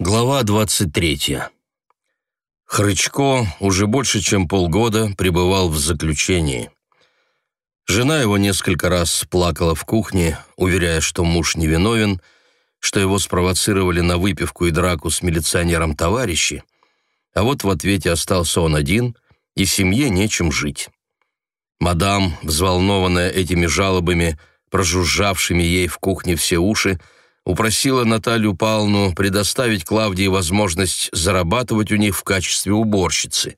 Глава 23. Хрычко уже больше чем полгода пребывал в заключении. Жена его несколько раз плакала в кухне, уверяя, что муж невиновен, что его спровоцировали на выпивку и драку с милиционером товарищи, а вот в ответе остался он один, и семье нечем жить. Мадам, взволнованная этими жалобами, прожужжавшими ей в кухне все уши, упросила Наталью Павловну предоставить Клавдии возможность зарабатывать у них в качестве уборщицы.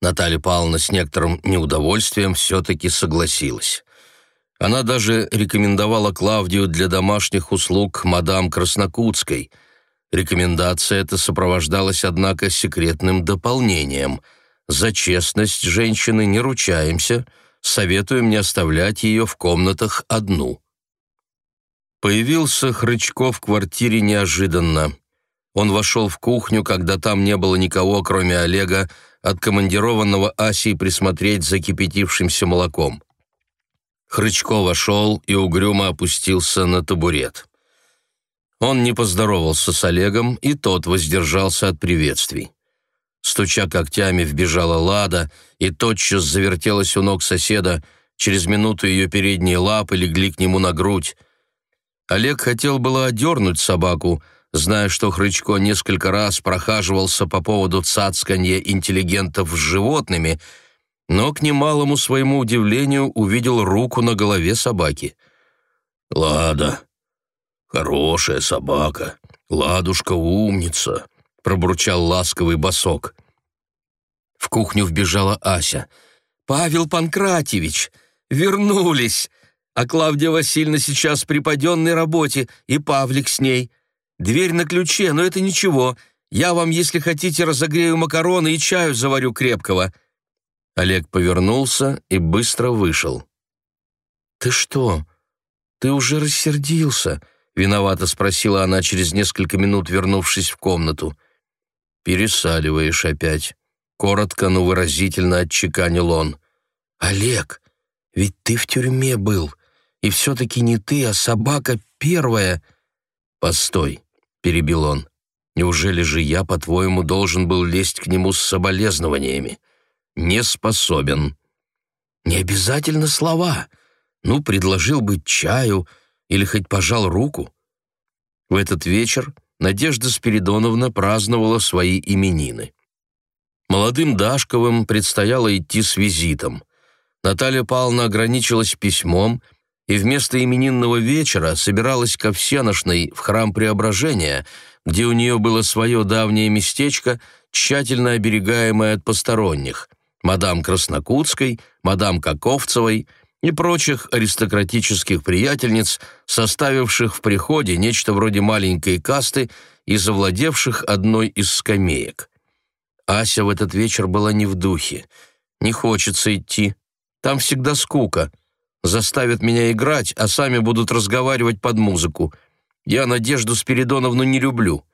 Наталья Павловна с некоторым неудовольствием все-таки согласилась. Она даже рекомендовала Клавдию для домашних услуг мадам Краснокутской. Рекомендация эта сопровождалась, однако, секретным дополнением. «За честность женщины не ручаемся, советуем не оставлять ее в комнатах одну». Появился Хрычко в квартире неожиданно. Он вошел в кухню, когда там не было никого, кроме Олега, откомандированного Асей присмотреть за кипятившимся молоком. Хрычко вошел и угрюмо опустился на табурет. Он не поздоровался с Олегом, и тот воздержался от приветствий. Стуча когтями, вбежала Лада, и тотчас завертелась у ног соседа, через минуту ее передние лапы легли к нему на грудь. Олег хотел было одернуть собаку, зная, что Хрычко несколько раз прохаживался по поводу цацканья интеллигентов с животными, но, к немалому своему удивлению, увидел руку на голове собаки. «Лада, хорошая собака, Ладушка умница», — пробурчал ласковый босок. В кухню вбежала Ася. «Павел Панкратьевич, вернулись!» А Клавдия Васильевна сейчас при паденной работе, и Павлик с ней. Дверь на ключе, но это ничего. Я вам, если хотите, разогрею макароны и чаю заварю крепкого». Олег повернулся и быстро вышел. «Ты что? Ты уже рассердился?» — виновато спросила она через несколько минут, вернувшись в комнату. «Пересаливаешь опять», — коротко, но выразительно отчеканил он. «Олег, ведь ты в тюрьме был. И все-таки не ты, а собака первая...» «Постой», — перебил он. «Неужели же я, по-твоему, должен был лезть к нему с соболезнованиями? Не способен». «Не обязательно слова. Ну, предложил бы чаю или хоть пожал руку». В этот вечер Надежда Спиридоновна праздновала свои именины. Молодым Дашковым предстояло идти с визитом. Наталья Павловна ограничилась письмом — и вместо именинного вечера собиралась ко всеношной в храм Преображения, где у нее было свое давнее местечко, тщательно оберегаемое от посторонних, мадам Краснокутской, мадам Каковцевой и прочих аристократических приятельниц, составивших в приходе нечто вроде маленькой касты и завладевших одной из скамеек. Ася в этот вечер была не в духе. Не хочется идти. Там всегда скука — заставят меня играть, а сами будут разговаривать под музыку. Я Надежду Спиридоновну не люблю.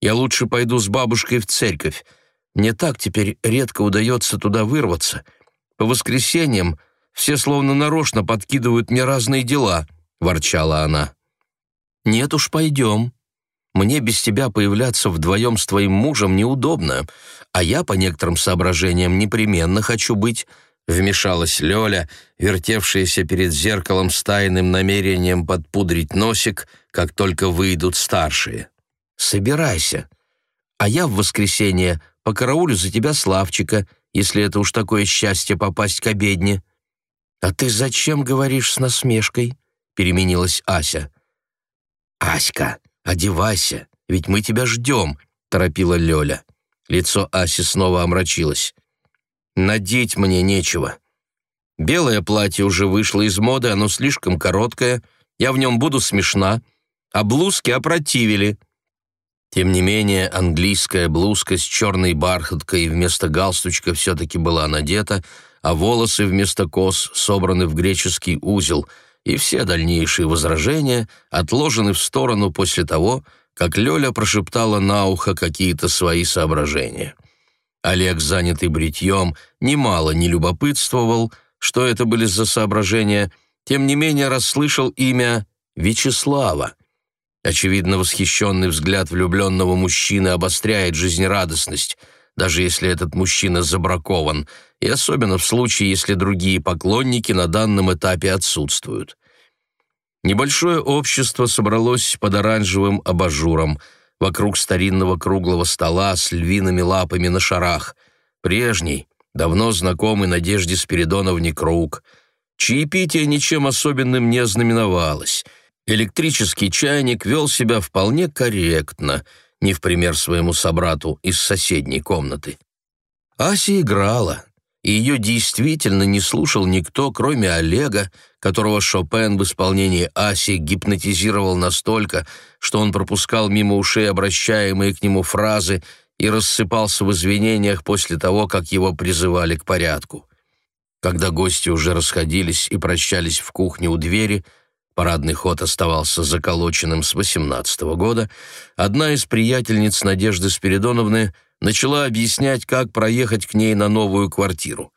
Я лучше пойду с бабушкой в церковь. Мне так теперь редко удается туда вырваться. По воскресеньям все словно нарочно подкидывают мне разные дела», — ворчала она. «Нет уж, пойдем. Мне без тебя появляться вдвоем с твоим мужем неудобно, а я по некоторым соображениям непременно хочу быть Вмешалась Лёля, вертевшаяся перед зеркалом с тайным намерением подпудрить носик, как только выйдут старшие. «Собирайся. А я в воскресенье покараулю за тебя Славчика, если это уж такое счастье попасть к обедне». «А ты зачем говоришь с насмешкой?» — переменилась Ася. «Аська, одевайся, ведь мы тебя ждем», — торопила Лёля. Лицо Аси снова омрачилось. Надеть мне нечего. Белое платье уже вышло из моды, оно слишком короткое, я в нем буду смешна, а блузки опротивили. Тем не менее, английская блузка с черной бархаткой вместо галстучка все-таки была надета, а волосы вместо кос собраны в греческий узел, и все дальнейшие возражения отложены в сторону после того, как Лёля прошептала на ухо какие-то свои соображения. Олег, занятый бритьем, немало не любопытствовал, что это были за соображения, тем не менее расслышал имя Вячеслава. Очевидно, восхищенный взгляд влюбленного мужчины обостряет жизнерадостность, даже если этот мужчина забракован, и особенно в случае, если другие поклонники на данном этапе отсутствуют. Небольшое общество собралось под оранжевым абажуром, вокруг старинного круглого стола с львиными лапами на шарах. Прежний, давно знакомый Надежде Спиридоновне круг. Чаепитие ничем особенным не ознаменовалось — Электрический чайник вел себя вполне корректно, не в пример своему собрату из соседней комнаты. Ася играла, и ее действительно не слушал никто, кроме Олега, которого Шопен в исполнении Аси гипнотизировал настолько, что он пропускал мимо ушей обращаемые к нему фразы и рассыпался в извинениях после того, как его призывали к порядку. Когда гости уже расходились и прощались в кухне у двери, парадный ход оставался заколоченным с 18 -го года, одна из приятельниц Надежды Спиридоновны начала объяснять, как проехать к ней на новую квартиру.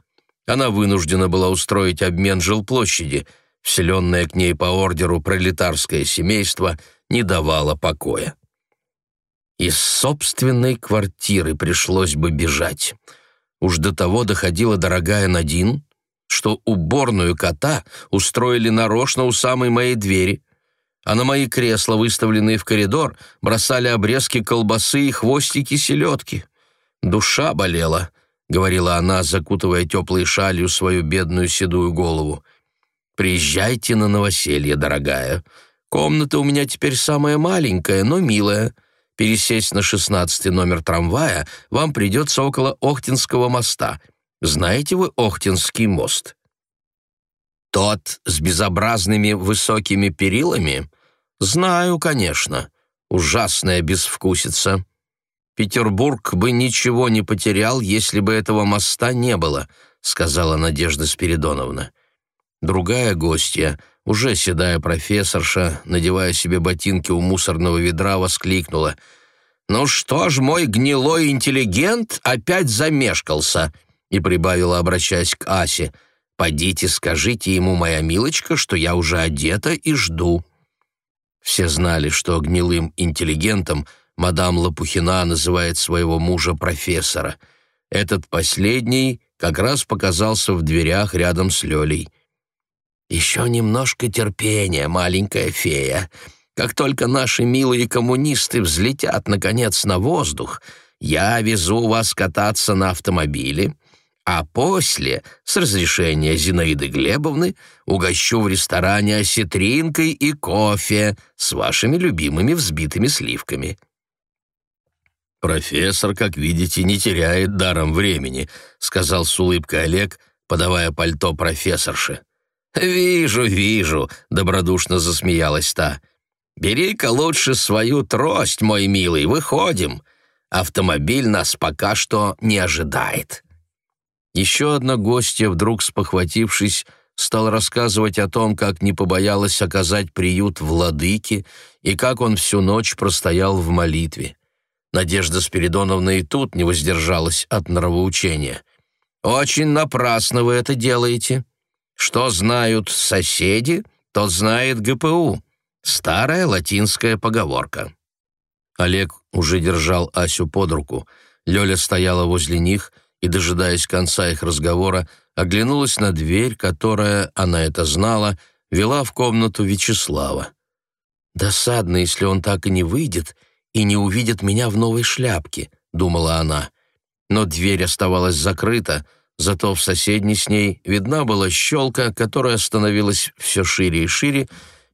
Она вынуждена была устроить обмен жилплощади, вселенное к ней по ордеру пролетарское семейство не давало покоя. Из собственной квартиры пришлось бы бежать. Уж до того доходила дорогая Надин, что уборную кота устроили нарочно у самой моей двери, а на мои кресла, выставленные в коридор, бросали обрезки колбасы и хвостики селедки. Душа болела, — говорила она, закутывая теплой шалью свою бедную седую голову. «Приезжайте на новоселье, дорогая. Комната у меня теперь самая маленькая, но милая. Пересесть на шестнадцатый номер трамвая вам придется около Охтинского моста. Знаете вы Охтинский мост? Тот с безобразными высокими перилами? Знаю, конечно. Ужасная безвкусица. Петербург бы ничего не потерял, если бы этого моста не было, сказала Надежда Спиридоновна. Другая гостья, уже седая профессорша, надевая себе ботинки у мусорного ведра, воскликнула. «Ну что ж, мой гнилой интеллигент опять замешкался!» и прибавила, обращаясь к Асе, «Подите, скажите ему, моя милочка, что я уже одета и жду». Все знали, что гнилым интеллигентом мадам Лопухина называет своего мужа профессора. Этот последний как раз показался в дверях рядом с Лёлей. «Еще немножко терпения, маленькая фея. Как только наши милые коммунисты взлетят, наконец, на воздух, я везу вас кататься на автомобиле, а после, с разрешения Зинаиды Глебовны, угощу в ресторане осетринкой и кофе с вашими любимыми взбитыми сливками». «Профессор, как видите, не теряет даром времени», — сказал с улыбкой Олег, подавая пальто профессорше. «Вижу, вижу», — добродушно засмеялась та. «Бери-ка лучше свою трость, мой милый, выходим. Автомобиль нас пока что не ожидает». Еще одна гостья, вдруг спохватившись, стал рассказывать о том, как не побоялась оказать приют владыке и как он всю ночь простоял в молитве. Надежда Спиридоновна и тут не воздержалась от нравоучения. «Очень напрасно вы это делаете. Что знают соседи, тот знает ГПУ. Старая латинская поговорка». Олег уже держал Асю под руку. Лёля стояла возле них — и, дожидаясь конца их разговора, оглянулась на дверь, которая, она это знала, вела в комнату Вячеслава. «Досадно, если он так и не выйдет и не увидит меня в новой шляпке», — думала она. Но дверь оставалась закрыта, зато в соседней с ней видна была щелка, которая становилась все шире и шире,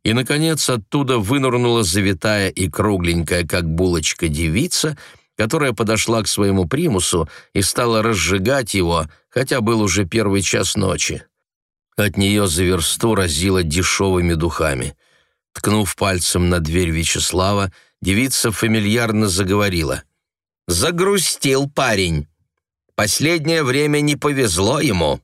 и, наконец, оттуда вынырнула завитая и кругленькая, как булочка, девица — которая подошла к своему примусу и стала разжигать его, хотя был уже первый час ночи. От нее за версту разило дешевыми духами. Ткнув пальцем на дверь Вячеслава, девица фамильярно заговорила. «Загрустил парень. Последнее время не повезло ему.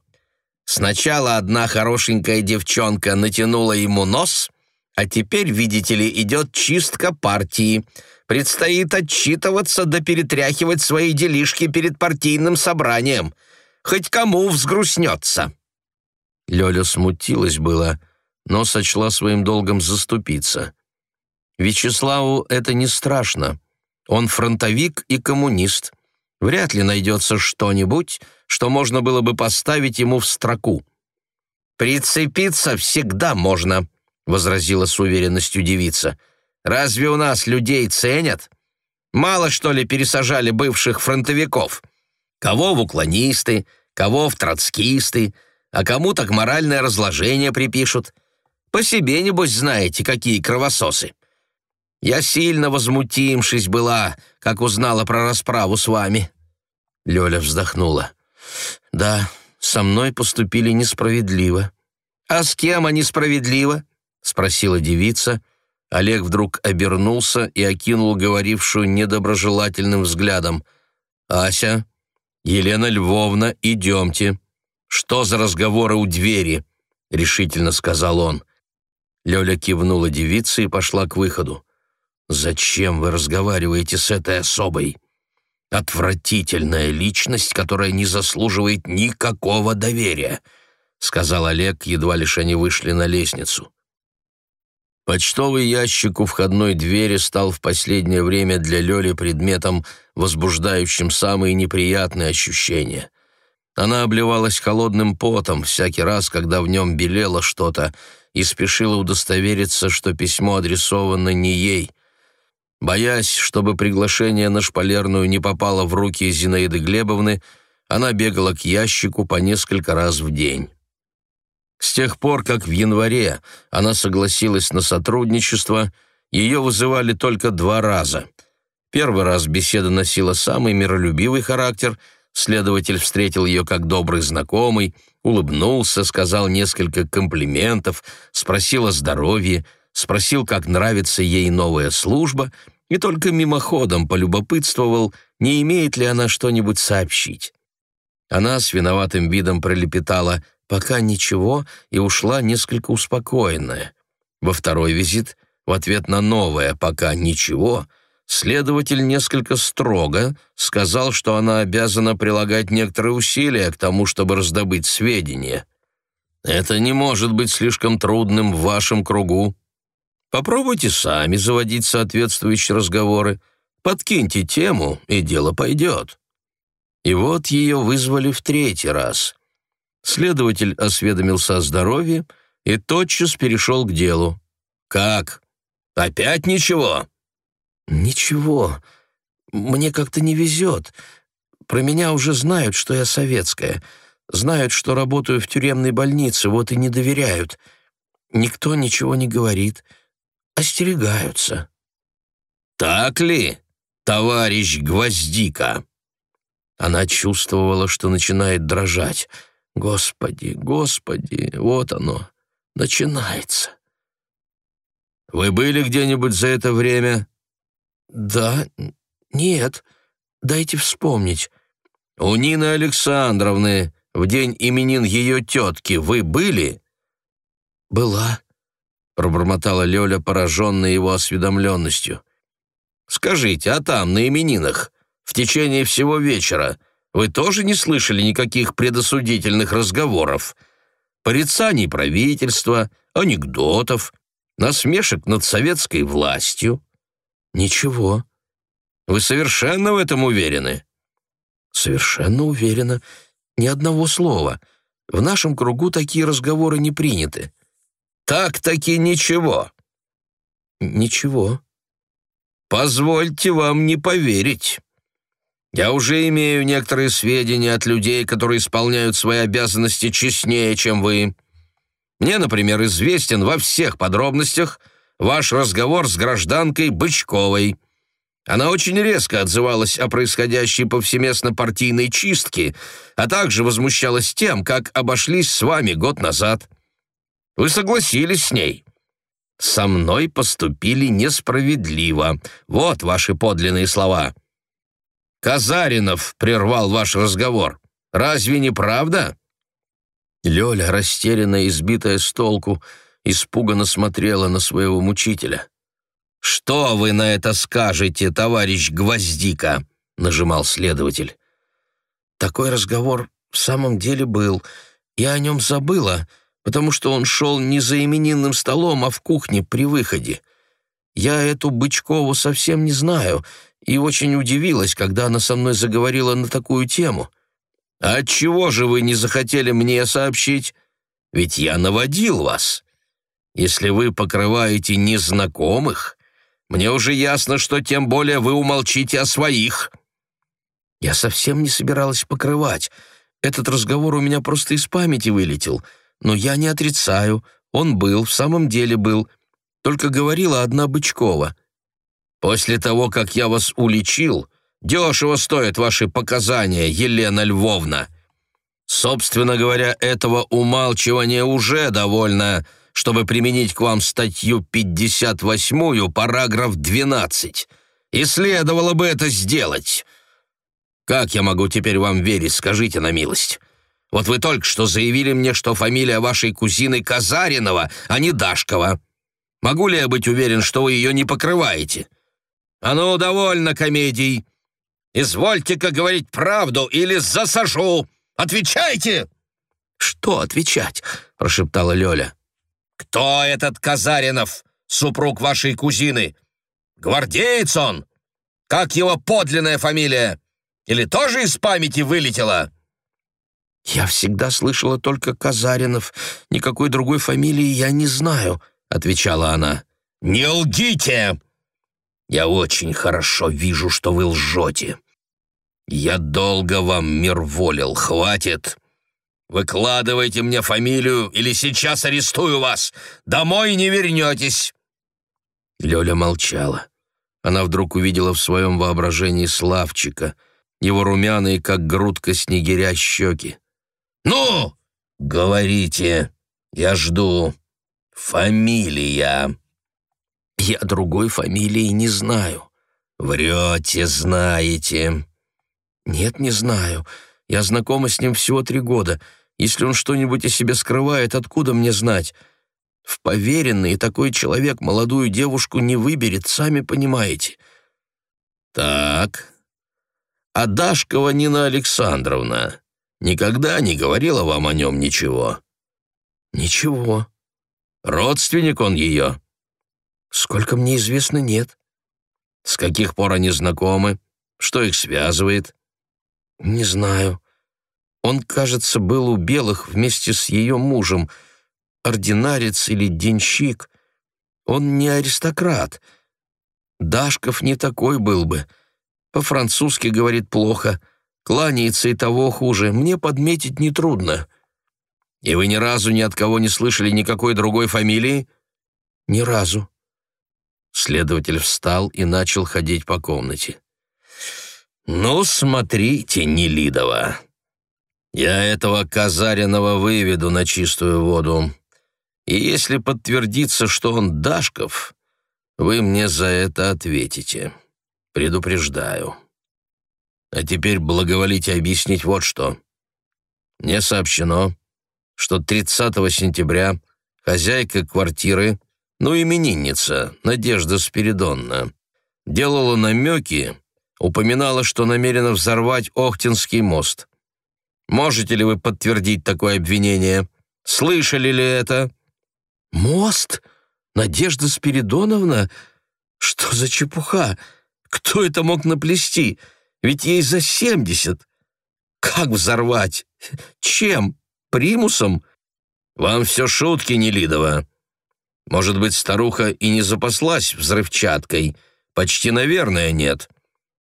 Сначала одна хорошенькая девчонка натянула ему нос, а теперь, видите ли, идет чистка партии». Предстоит отчитываться да перетряхивать свои делишки перед партийным собранием. Хоть кому взгрустнется». Лёля смутилась было, но сочла своим долгом заступиться. Вячеславу это не страшно. Он фронтовик и коммунист. Вряд ли найдется что-нибудь, что можно было бы поставить ему в строку. «Прицепиться всегда можно», — возразила с уверенностью девица. «Разве у нас людей ценят? Мало, что ли, пересажали бывших фронтовиков? Кого в уклонисты, кого в троцкисты, а кому так моральное разложение припишут. По себе, небось, знаете, какие кровососы. Я сильно возмутимшись была, как узнала про расправу с вами». Лёля вздохнула. «Да, со мной поступили несправедливо». «А с кем они справедливо?» — спросила девица. Олег вдруг обернулся и окинул говорившую недоброжелательным взглядом. «Ася, Елена Львовна, идемте. Что за разговоры у двери?» — решительно сказал он. Лёля кивнула девице и пошла к выходу. «Зачем вы разговариваете с этой особой? Отвратительная личность, которая не заслуживает никакого доверия», — сказал Олег, едва лишь они вышли на лестницу. Почтовый ящик у входной двери стал в последнее время для Лёли предметом, возбуждающим самые неприятные ощущения. Она обливалась холодным потом всякий раз, когда в нем белело что-то, и спешила удостовериться, что письмо адресовано не ей. Боясь, чтобы приглашение на шпалерную не попало в руки Зинаиды Глебовны, она бегала к ящику по несколько раз в день. С тех пор, как в январе она согласилась на сотрудничество, ее вызывали только два раза. Первый раз беседа носила самый миролюбивый характер, следователь встретил ее как добрый знакомый, улыбнулся, сказал несколько комплиментов, спросил о здоровье, спросил, как нравится ей новая служба — и только мимоходом полюбопытствовал, не имеет ли она что-нибудь сообщить. Она с виноватым видом пролепетала «пока ничего» и ушла несколько успокоенная. Во второй визит, в ответ на новое «пока ничего», следователь несколько строго сказал, что она обязана прилагать некоторые усилия к тому, чтобы раздобыть сведения. «Это не может быть слишком трудным в вашем кругу», Попробуйте сами заводить соответствующие разговоры, подкиньте тему, и дело пойдет. И вот ее вызвали в третий раз. Следователь осведомился о здоровье и тотчас перешел к делу. «Как? Опять ничего?» «Ничего. Мне как-то не везет. Про меня уже знают, что я советская. Знают, что работаю в тюремной больнице, вот и не доверяют. Никто ничего не говорит остерегаются. «Так ли, товарищ Гвоздика?» Она чувствовала, что начинает дрожать. «Господи, Господи, вот оно, начинается». «Вы были где-нибудь за это время?» «Да, нет, дайте вспомнить». «У Нины Александровны в день именин ее тетки вы были?» «Была», пробормотала Лёля, пораженная его осведомленностью. «Скажите, а там, на именинах, в течение всего вечера, вы тоже не слышали никаких предосудительных разговоров? Порицаний правительства, анекдотов, насмешек над советской властью?» «Ничего». «Вы совершенно в этом уверены?» «Совершенно уверена. Ни одного слова. В нашем кругу такие разговоры не приняты». Так-таки ничего. Ничего. Позвольте вам не поверить. Я уже имею некоторые сведения от людей, которые исполняют свои обязанности честнее, чем вы. Мне, например, известен во всех подробностях ваш разговор с гражданкой Бычковой. Она очень резко отзывалась о происходящей повсеместно партийной чистке, а также возмущалась тем, как обошлись с вами год назад. Вы согласились с ней. Со мной поступили несправедливо. Вот ваши подлинные слова. Казаринов прервал ваш разговор. Разве не правда? Лёля, растерянная, избитая с толку, испуганно смотрела на своего мучителя. «Что вы на это скажете, товарищ Гвоздика?» — нажимал следователь. «Такой разговор в самом деле был. Я о нем забыла, потому что он шел не за именинным столом, а в кухне при выходе. Я эту Бычкову совсем не знаю и очень удивилась, когда она со мной заговорила на такую тему. А отчего же вы не захотели мне сообщить? Ведь я наводил вас. Если вы покрываете незнакомых, мне уже ясно, что тем более вы умолчите о своих». Я совсем не собиралась покрывать. Этот разговор у меня просто из памяти вылетел. Но я не отрицаю. Он был, в самом деле был. Только говорила одна Бычкова. «После того, как я вас уличил, дешево стоят ваши показания, Елена Львовна. Собственно говоря, этого умалчивания уже довольно, чтобы применить к вам статью 58, параграф 12. И следовало бы это сделать. Как я могу теперь вам верить, скажите на милость? Вот вы только что заявили мне, что фамилия вашей кузины Казаринова, а не Дашкова. Могу ли я быть уверен, что вы ее не покрываете? А ну, довольно комедий. Извольте-ка говорить правду или засажу. Отвечайте!» «Что отвечать?» — прошептала Лёля. «Кто этот Казаринов, супруг вашей кузины? Гвардеец он? Как его подлинная фамилия? Или тоже из памяти вылетела?» «Я всегда слышала только Казаринов. Никакой другой фамилии я не знаю», — отвечала она. «Не лгите! Я очень хорошо вижу, что вы лжете. Я долго вам мир волил, хватит. Выкладывайте мне фамилию, или сейчас арестую вас. Домой не вернетесь». Лёля молчала. Она вдруг увидела в своем воображении Славчика, его румяные, как грудка снегиря, щеки. «Ну, говорите, я жду. Фамилия». «Я другой фамилии не знаю». «Врете, знаете». «Нет, не знаю. Я знакома с ним всего три года. Если он что-нибудь о себе скрывает, откуда мне знать? В поверенный такой человек молодую девушку не выберет, сами понимаете». «Так. А Дашкова Нина Александровна никогда не говорила вам о нем ничего?» «Ничего». «Родственник он ее?» «Сколько мне известно, нет». «С каких пор они знакомы? Что их связывает?» «Не знаю. Он, кажется, был у белых вместе с ее мужем, ординарец или денщик. Он не аристократ. Дашков не такой был бы. По-французски говорит плохо, кланяется и того хуже. Мне подметить нетрудно». «И вы ни разу ни от кого не слышали никакой другой фамилии?» «Ни разу». Следователь встал и начал ходить по комнате. «Ну, смотрите, Нелидова, я этого Казаринова выведу на чистую воду, и если подтвердится, что он Дашков, вы мне за это ответите. Предупреждаю. А теперь благоволите объяснить вот что. Мне сообщено, что 30 сентября хозяйка квартиры, ну, именинница, Надежда Спиридонна, делала намеки, упоминала, что намерена взорвать Охтинский мост. Можете ли вы подтвердить такое обвинение? Слышали ли это?» «Мост? Надежда Спиридоновна? Что за чепуха? Кто это мог наплести? Ведь ей за семьдесят. Как взорвать? Чем? Примусом?» «Вам все шутки, Нелидова. Может быть, старуха и не запаслась взрывчаткой. Почти, наверное, нет.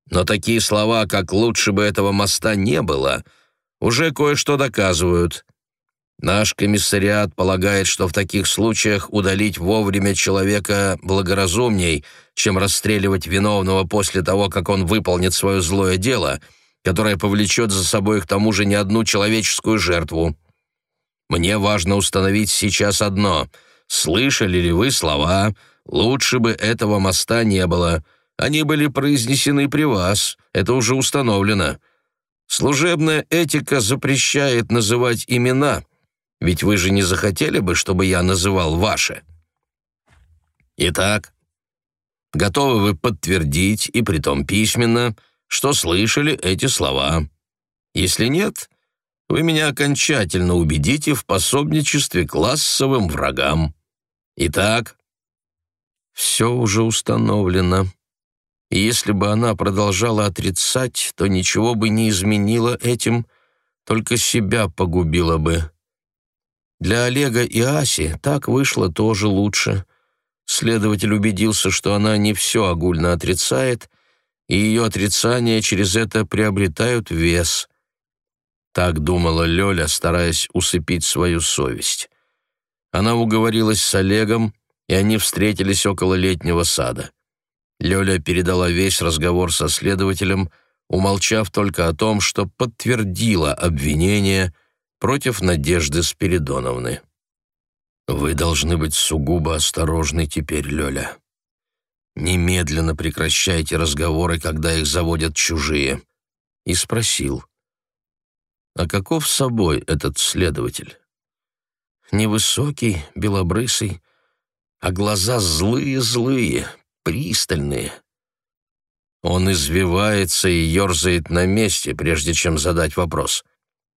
Но такие слова, как «лучше бы этого моста не было», уже кое-что доказывают. Наш комиссариат полагает, что в таких случаях удалить вовремя человека благоразумней, чем расстреливать виновного после того, как он выполнит свое злое дело, которое повлечет за собой к тому же не одну человеческую жертву. Мне важно установить сейчас одно. Слышали ли вы слова «лучше бы этого моста не было»? Они были произнесены при вас, это уже установлено. Служебная этика запрещает называть имена, ведь вы же не захотели бы, чтобы я называл ваши. Итак, готовы вы подтвердить, и притом письменно, что слышали эти слова. Если нет, вы меня окончательно убедите в пособничестве классовым врагам. Итак, Все уже установлено. И если бы она продолжала отрицать, то ничего бы не изменило этим, только себя погубила бы. Для Олега и Аси так вышло тоже лучше. Следователь убедился, что она не все огульно отрицает, и ее отрицания через это приобретают вес. Так думала Лёля, стараясь усыпить свою совесть. Она уговорилась с Олегом, и они встретились около летнего сада. Лёля передала весь разговор со следователем, умолчав только о том, что подтвердила обвинение против Надежды Спиридоновны. «Вы должны быть сугубо осторожны теперь, Лёля. Немедленно прекращайте разговоры, когда их заводят чужие». И спросил, «А каков собой этот следователь?» Невысокий, белобрысый, а глаза злые-злые, пристальные. Он извивается и ерзает на месте, прежде чем задать вопрос.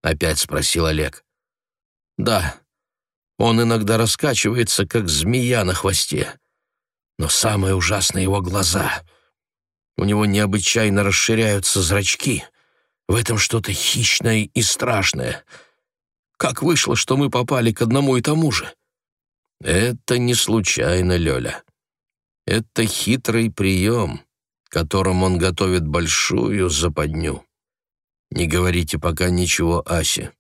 Опять спросил Олег. Да, он иногда раскачивается, как змея на хвосте. Но самое ужасное его глаза. У него необычайно расширяются зрачки. В этом что-то хищное и страшное. Как вышло, что мы попали к одному и тому же? Это не случайно, Лёля. Это хитрый прием, которым он готовит большую западню. Не говорите пока ничего Асе.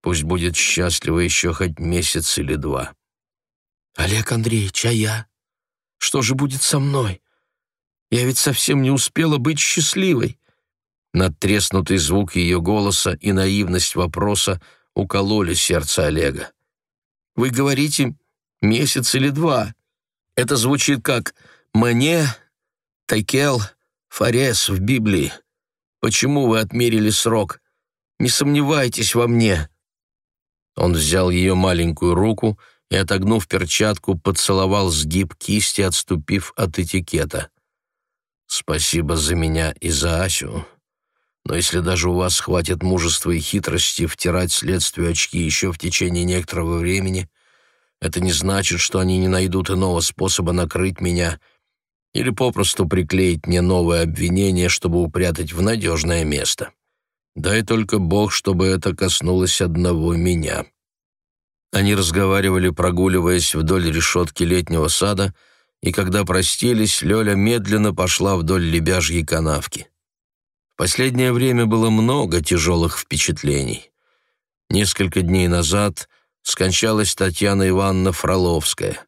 Пусть будет счастлива еще хоть месяц или два. Олег Андреевич, а я? Что же будет со мной? Я ведь совсем не успела быть счастливой. Надтреснутый звук ее голоса и наивность вопроса укололи сердце Олега. Вы говорите, месяц или два. Это звучит как «мне», «текел», «фарес» в Библии. Почему вы отмерили срок? Не сомневайтесь во мне». Он взял ее маленькую руку и, отогнув перчатку, поцеловал сгиб кисти, отступив от этикета. «Спасибо за меня и за Асю. Но если даже у вас хватит мужества и хитрости втирать следствию очки еще в течение некоторого времени, это не значит, что они не найдут иного способа накрыть меня или попросту приклеить мне новое обвинение, чтобы упрятать в надежное место. Дай только Бог, чтобы это коснулось одного меня». Они разговаривали, прогуливаясь вдоль решетки летнего сада, и когда простились, Лёля медленно пошла вдоль лебяжьей канавки. В последнее время было много тяжелых впечатлений. Несколько дней назад скончалась Татьяна Ивановна Фроловская.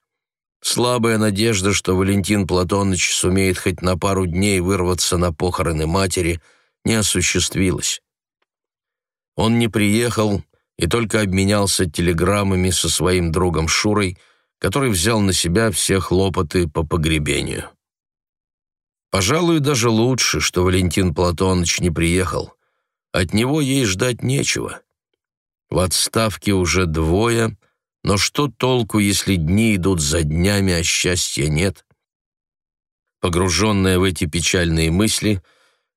Слабая надежда, что Валентин Платоныч сумеет хоть на пару дней вырваться на похороны матери, не осуществилась. Он не приехал и только обменялся телеграммами со своим другом Шурой, который взял на себя все хлопоты по погребению. Пожалуй, даже лучше, что Валентин Платоныч не приехал. От него ей ждать нечего. В отставке уже двое, но что толку, если дни идут за днями, а счастья нет? Погруженная в эти печальные мысли,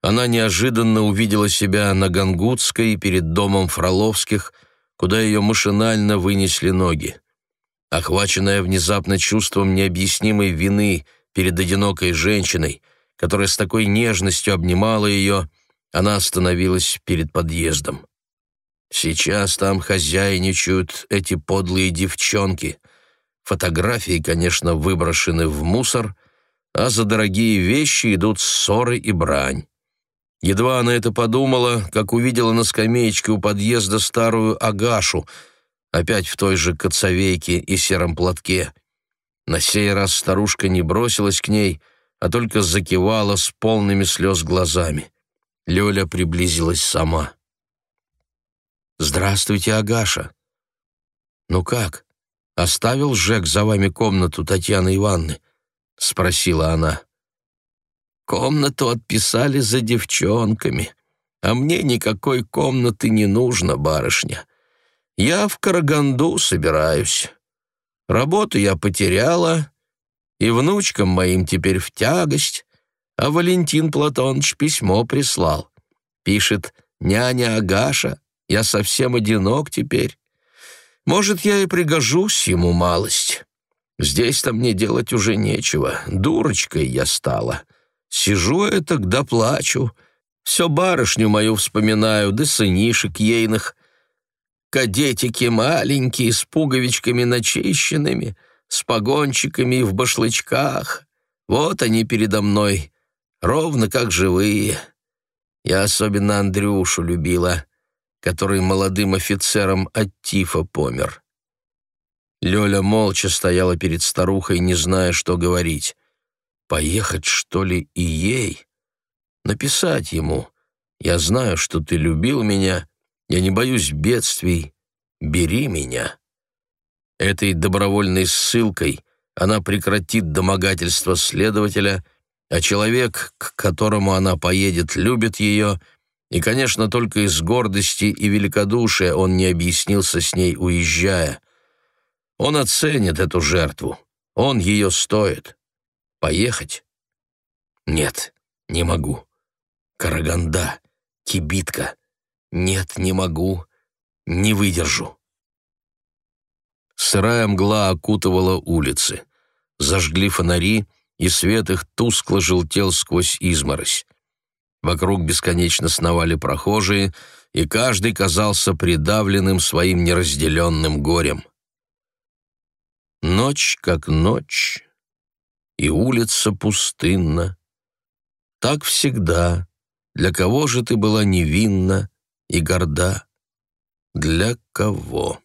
она неожиданно увидела себя на Гангутской перед домом Фроловских, куда ее машинально вынесли ноги. Охваченная внезапно чувством необъяснимой вины перед одинокой женщиной, которая с такой нежностью обнимала ее, она остановилась перед подъездом. Сейчас там хозяйничают эти подлые девчонки. Фотографии, конечно, выброшены в мусор, а за дорогие вещи идут ссоры и брань. Едва она это подумала, как увидела на скамеечке у подъезда старую Агашу, опять в той же коцовейке и сером платке. На сей раз старушка не бросилась к ней, а только закивала с полными слез глазами. Лёля приблизилась сама. «Здравствуйте, Агаша!» «Ну как, оставил Жек за вами комнату Татьяны Ивановны?» — спросила она. «Комнату отписали за девчонками, а мне никакой комнаты не нужно, барышня. Я в Караганду собираюсь. Работу я потеряла, и внучкам моим теперь в тягость, а Валентин Платоныч письмо прислал. Пишет «Няня Агаша, я совсем одинок теперь. Может, я и пригожусь ему малость. Здесь-то мне делать уже нечего. Дурочкой я стала. Сижу я тогда плачу. Все барышню мою вспоминаю, да сынишек ейных. Кадетики маленькие, с пуговичками начищенными, с погончиками и в башлычках. Вот они передо мной, ровно как живые. Я особенно Андрюшу любила, который молодым офицером от тифа помер. Лёля молча стояла перед старухой, не зная, что говорить. Поехать, что ли, и ей? Написать ему. «Я знаю, что ты любил меня. Я не боюсь бедствий. Бери меня». Этой добровольной ссылкой она прекратит домогательство следователя, а человек, к которому она поедет, любит ее, и, конечно, только из гордости и великодушия он не объяснился с ней, уезжая — он оценит эту жертву. Он ее стоит. Поехать? Нет, не могу. Караганда, кибитка. Нет, не могу. Не выдержу. Сырая мгла окутывала улицы. Зажгли фонари, и свет их тускло желтел сквозь изморозь. Вокруг бесконечно сновали прохожие, и каждый казался придавленным своим неразделенным горем. Ночь как ночь, и улица пустынна. Так всегда. Для кого же ты была невинна и горда? Для кого?